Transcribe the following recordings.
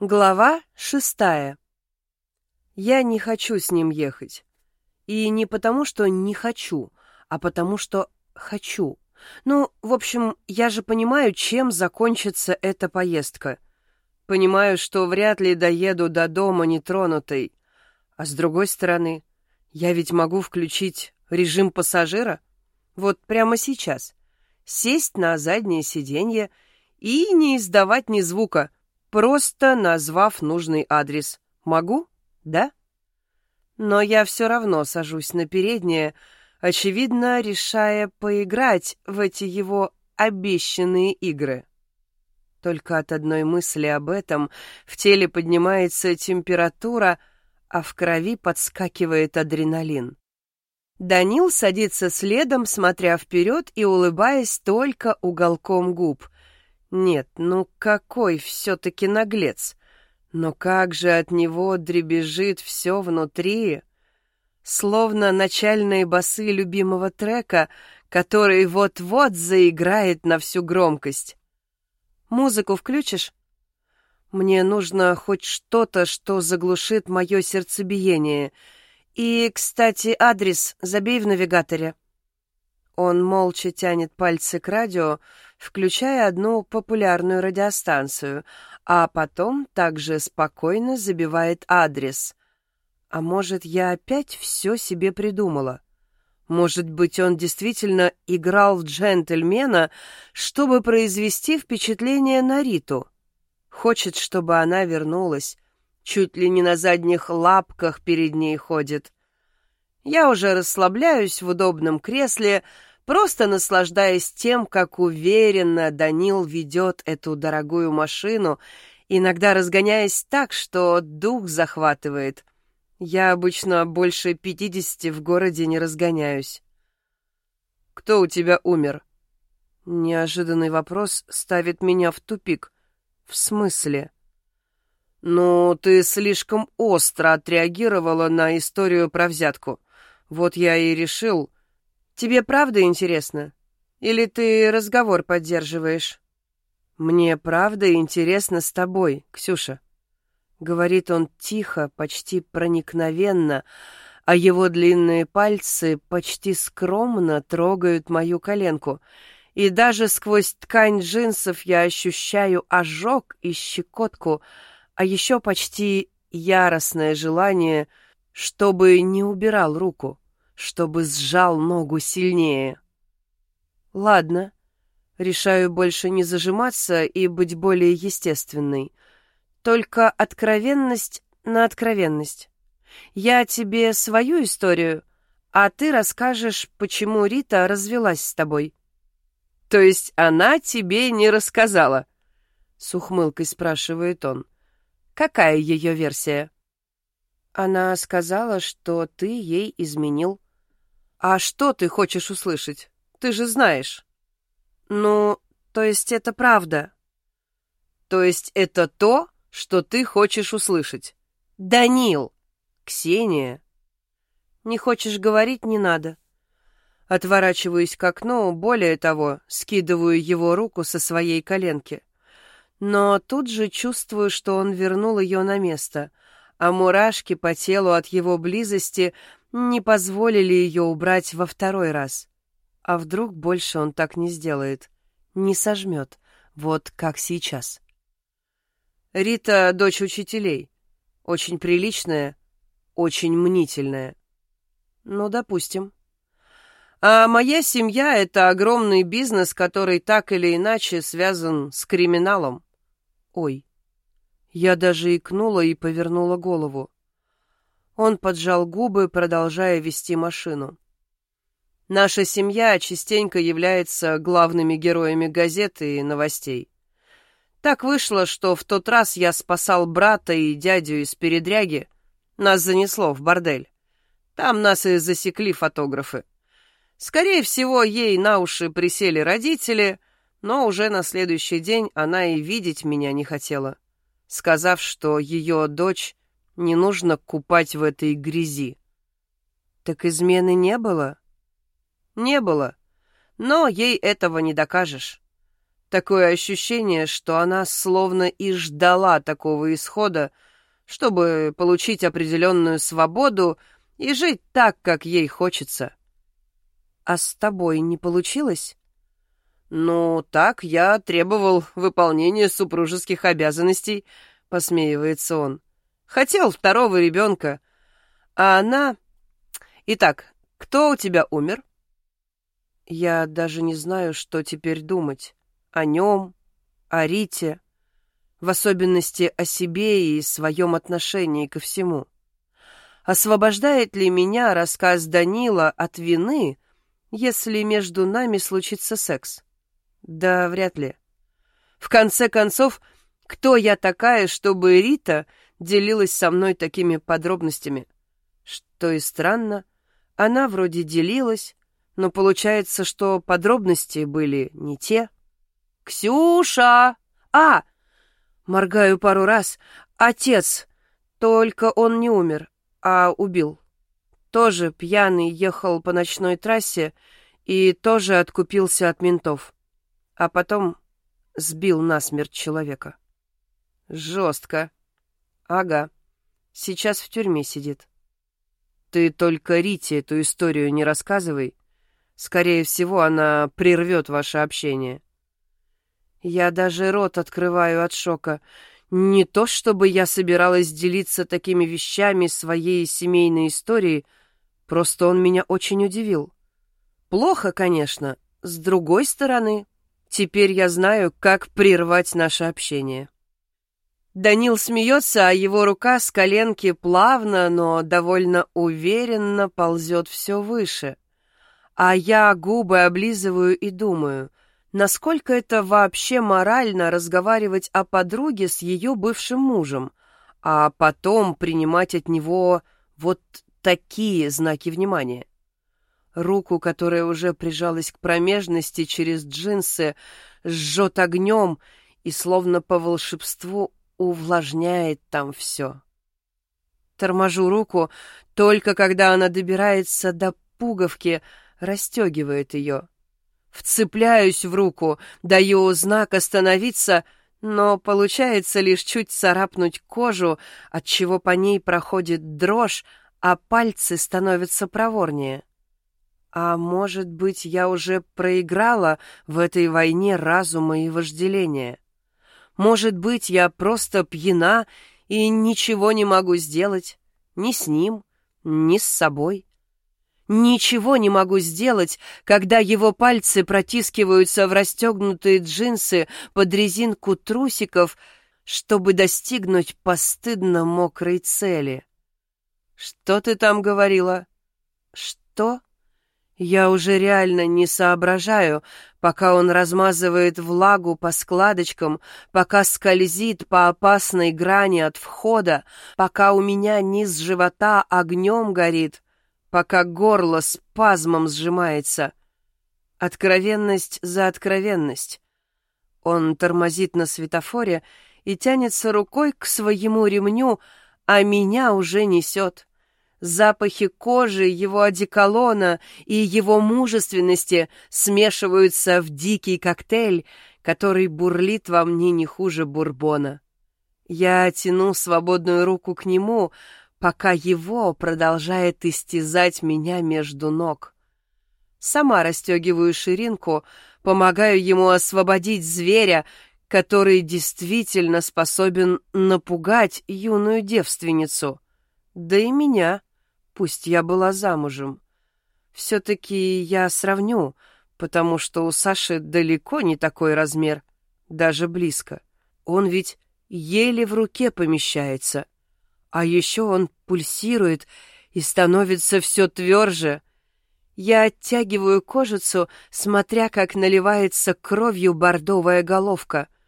Глава шестая. Я не хочу с ним ехать. И не потому, что не хочу, а потому, что хочу. Ну, в общем, я же понимаю, чем закончится эта поездка. Понимаю, что вряд ли доеду до дома нетронутой. А с другой стороны, я ведь могу включить режим пассажира. Вот прямо сейчас. Сесть на заднее сиденье и не издавать ни звука — просто назвав нужный адрес. Могу? Да? Но я все равно сажусь на переднее, очевидно, решая поиграть в эти его обещанные игры. Только от одной мысли об этом в теле поднимается температура, а в крови подскакивает адреналин. Данил садится следом, смотря вперед и улыбаясь только уголком губ — нет, ну какой все-таки наглец! Но как же от него дребезжит все внутри! Словно начальные басы любимого трека, который вот-вот заиграет на всю громкость. Музыку включишь? Мне нужно хоть что-то, что заглушит мое сердцебиение. И, кстати, адрес забей в навигаторе. Он молча тянет пальцы к радио, включая одну популярную радиостанцию, а потом также спокойно забивает адрес. А может, я опять все себе придумала? Может быть, он действительно играл в джентльмена, чтобы произвести впечатление на Риту? Хочет, чтобы она вернулась, чуть ли не на задних лапках перед ней ходит. Я уже расслабляюсь в удобном кресле, просто наслаждаясь тем, как уверенно Данил ведет эту дорогую машину, иногда разгоняясь так, что дух захватывает. Я обычно больше пятидесяти в городе не разгоняюсь. «Кто у тебя умер?» Неожиданный вопрос ставит меня в тупик. «В смысле?» «Ну, ты слишком остро отреагировала на историю про взятку. Вот я и решил...» Тебе правда интересно? Или ты разговор поддерживаешь? Мне правда интересно с тобой, Ксюша. Говорит он тихо, почти проникновенно, а его длинные пальцы почти скромно трогают мою коленку. И даже сквозь ткань джинсов я ощущаю ожог и щекотку, а еще почти яростное желание, чтобы не убирал руку чтобы сжал ногу сильнее. Ладно, решаю больше не зажиматься и быть более естественной. Только откровенность на откровенность. Я тебе свою историю, а ты расскажешь, почему Рита развелась с тобой. То есть она тебе не рассказала? С ухмылкой спрашивает он. Какая ее версия? Она сказала, что ты ей изменил. «А что ты хочешь услышать? Ты же знаешь». «Ну, то есть это правда?» «То есть это то, что ты хочешь услышать?» «Данил!» «Ксения!» «Не хочешь говорить, не надо». Отворачиваюсь к окну, более того, скидываю его руку со своей коленки. Но тут же чувствую, что он вернул ее на место, а мурашки по телу от его близости не позволили ее убрать во второй раз. А вдруг больше он так не сделает, не сожмет, вот как сейчас. Рита — дочь учителей, очень приличная, очень мнительная. Ну, допустим. А моя семья — это огромный бизнес, который так или иначе связан с криминалом. Ой. Я даже икнула и повернула голову. Он поджал губы, продолжая вести машину. Наша семья частенько является главными героями газет и новостей. Так вышло, что в тот раз я спасал брата и дядю из передряги. Нас занесло в бордель. Там нас и засекли фотографы. Скорее всего, ей на уши присели родители, но уже на следующий день она и видеть меня не хотела, сказав, что ее дочь не нужно купать в этой грязи. Так измены не было? Не было, но ей этого не докажешь. Такое ощущение, что она словно и ждала такого исхода, чтобы получить определенную свободу и жить так, как ей хочется. А с тобой не получилось? Ну, так я требовал выполнения супружеских обязанностей, посмеивается он. Хотел второго ребенка, а она... Итак, кто у тебя умер? Я даже не знаю, что теперь думать. О нем, о Рите, в особенности о себе и своем отношении ко всему. Освобождает ли меня рассказ Данила от вины, если между нами случится секс? Да вряд ли. В конце концов, кто я такая, чтобы Рита делилась со мной такими подробностями? Что и странно, она вроде делилась, но получается, что подробности были не те. «Ксюша! А!» Моргаю пару раз. «Отец! Только он не умер, а убил. Тоже пьяный ехал по ночной трассе и тоже откупился от ментов. А потом сбил насмерть человека. Жестко. Ага. Сейчас в тюрьме сидит. Ты только Рите эту историю не рассказывай. Скорее всего, она прервет ваше общение. Я даже рот открываю от шока. Не то чтобы я собиралась делиться такими вещами своей семейной истории, просто он меня очень удивил. Плохо, конечно. С другой стороны, теперь я знаю, как прервать наше общение. Данил смеется, а его рука с коленки плавно, но довольно уверенно ползет все выше. А я губы облизываю и думаю, насколько это вообще морально разговаривать о подруге с ее бывшим мужем, а потом принимать от него вот такие знаки внимания. Руку, которая уже прижалась к промежности через джинсы, жжет огнем и, словно по волшебству, увлажняет там все. Торможу руку, только когда она добирается до пуговки, расстегивает ее. Вцепляюсь в руку, даю знак остановиться, но получается лишь чуть царапнуть кожу, отчего по ней проходит дрожь, а пальцы становятся проворнее. А может быть, я уже проиграла в этой войне разума и вожделения? Может быть, я просто пьяна и ничего не могу сделать ни с ним, ни с собой. Ничего не могу сделать, когда его пальцы протискиваются в расстегнутые джинсы под резинку трусиков, чтобы достигнуть постыдно мокрой цели. «Что ты там говорила?» «Что?» Я уже реально не соображаю, пока он размазывает влагу по складочкам, пока скользит по опасной грани от входа, пока у меня низ живота огнем горит, пока горло спазмом сжимается. Откровенность за откровенность. Он тормозит на светофоре и тянется рукой к своему ремню, а меня уже несет. Запахи кожи, его одеколона и его мужественности смешиваются в дикий коктейль, который бурлит во мне не хуже бурбона. Я тяну свободную руку к нему, пока его продолжает истязать меня между ног. Сама расстегиваю ширинку, помогаю ему освободить зверя, который действительно способен напугать юную девственницу. Да и меня пусть я была замужем. Все-таки я сравню, потому что у Саши далеко не такой размер, даже близко. Он ведь еле в руке помещается. А еще он пульсирует и становится все тверже. Я оттягиваю кожицу, смотря, как наливается кровью бордовая головка —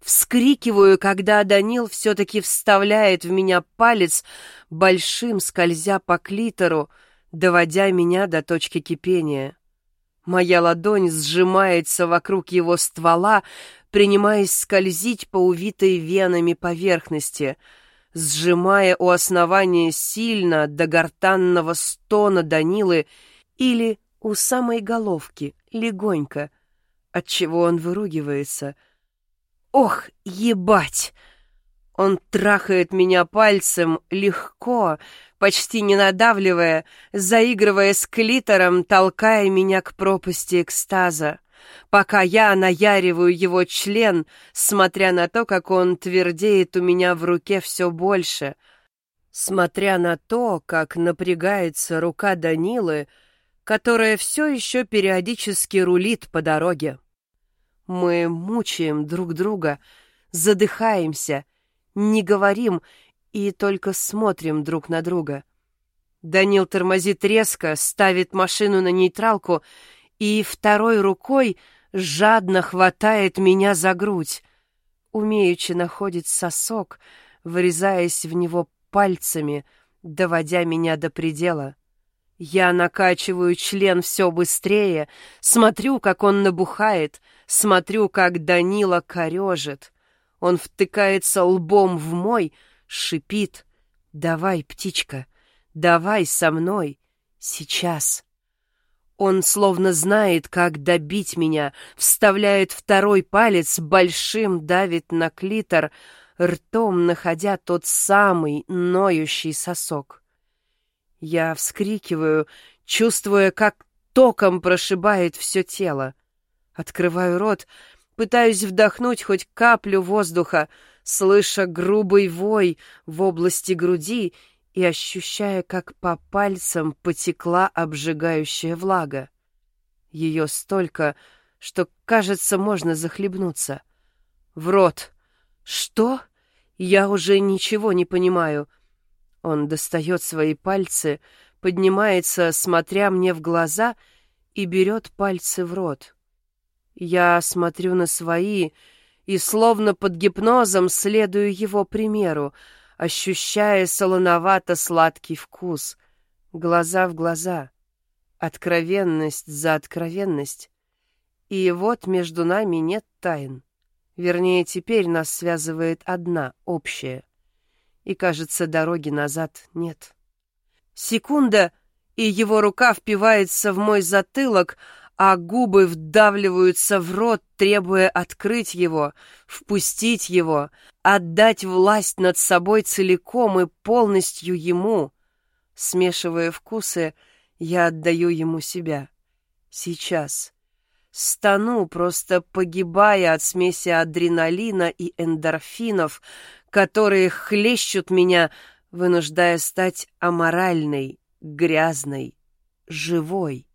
Вскрикиваю, когда Данил все-таки вставляет в меня палец, большим скользя по клитору, доводя меня до точки кипения. Моя ладонь сжимается вокруг его ствола, принимаясь скользить по увитой венами поверхности, сжимая у основания сильно до гортанного стона Данилы или у самой головки, легонько — отчего он выругивается. «Ох, ебать!» Он трахает меня пальцем легко, почти не надавливая, заигрывая с клитором, толкая меня к пропасти экстаза, пока я наяриваю его член, смотря на то, как он твердеет у меня в руке все больше, смотря на то, как напрягается рука Данилы, которая все еще периодически рулит по дороге. Мы мучаем друг друга, задыхаемся — не говорим и только смотрим друг на друга. Данил тормозит резко, ставит машину на нейтралку и второй рукой жадно хватает меня за грудь. Умеючи находит сосок, вырезаясь в него пальцами, доводя меня до предела. Я накачиваю член все быстрее, смотрю, как он набухает, смотрю, как Данила корежит. Он втыкается лбом в мой, шипит. «Давай, птичка, давай со мной, сейчас». Он словно знает, как добить меня, вставляет второй палец, большим давит на клитор, ртом находя тот самый ноющий сосок. Я вскрикиваю, чувствуя, как током прошибает все тело. Открываю рот, Пытаюсь вдохнуть хоть каплю воздуха, слыша грубый вой в области груди и ощущая, как по пальцам потекла обжигающая влага. Ее столько, что, кажется, можно захлебнуться. В рот. Что? Я уже ничего не понимаю. Он достает свои пальцы, поднимается, смотря мне в глаза, и берет пальцы в рот. Я смотрю на свои и словно под гипнозом следую его примеру, ощущая солоновато-сладкий вкус, глаза в глаза, откровенность за откровенность. И вот между нами нет тайн. Вернее, теперь нас связывает одна, общая. И, кажется, дороги назад нет. Секунда, и его рука впивается в мой затылок, а губы вдавливаются в рот, требуя открыть его, впустить его, отдать власть над собой целиком и полностью ему. Смешивая вкусы, я отдаю ему себя. Сейчас. Стану, просто погибая от смеси адреналина и эндорфинов, которые хлещут меня, вынуждая стать аморальной, грязной, живой.